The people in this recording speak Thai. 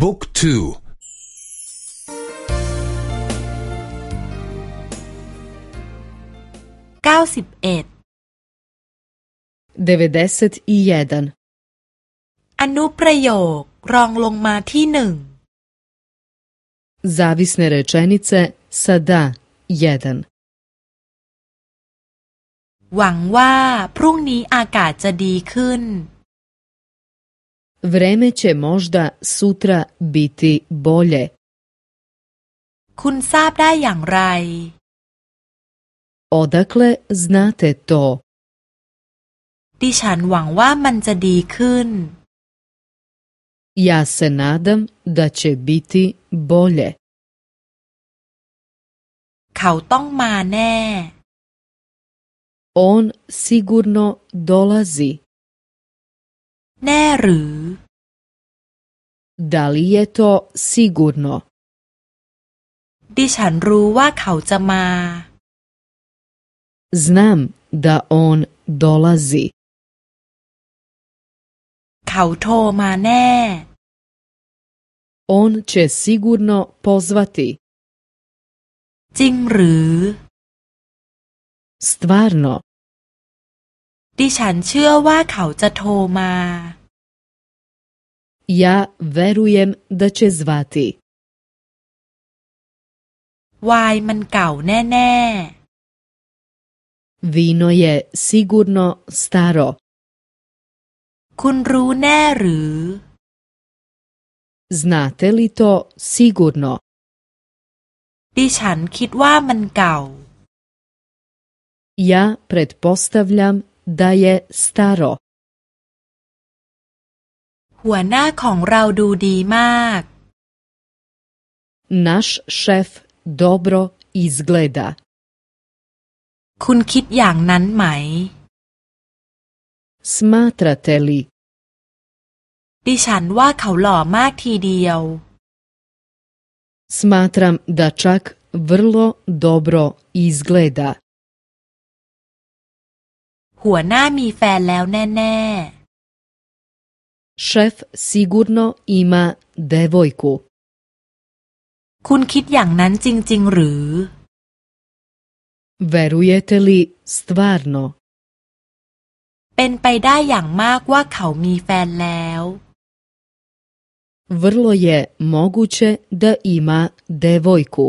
บุ๊กทูเก้าสิบเอ็ดเดวิดต์อีเดันอนุประโยครองลงมาที่หนึ่งซาวิสเนเรเชนิเซซาดาเยเดนหวังว่าพรุ่งนี้อากาศจะดีขึ้น Vreme će možda sutra biti bolje. คุณทราบได้อย่างไร Odakle znate to? ดิฉันหวังว่ามันจะดีขึ้น Ja se nadam da će biti bolje. เขาต้องมาแน่ On sigurno dolazi. แน่หรือดัลีเอโตซิกูโนดิฉันรู้ว่าเขาจะมา znam า a o น dolazi เขาโทรมาแน่ on će s i g u น n o pozvati จริงหรือ stvarno ดิฉันเชื่อว่าเขาจะโทรมา Ja verujem da će zvati. วายมันเก่าแน่ๆ Vino je sigurno staro. คุณรู้แน่หรือ Znate li to sigurno? ดิฉันคิดว่ามันเก่า Ja pretpostavljam da je staro. หัวหน้าของเราดูดีมาก Наш шеф добро изгледа. คุณคิดอย่างนั้นไหม с м a т р a т е ли? ดิฉันว่าเขาหล่อมากทีเดียว с м a т р a м да чак врло добро изгледа. หัวหน้ามีแฟนแล้วแน่ ๆ Šef sigurno ima devojku. คุณคิดอย่างนั้นจริง ๆ หรือ Verujete li stvarno? เป็นไปได้อย่างมากว่าเขามีแฟนแล้ว Vrlo je moguće da ima devojku.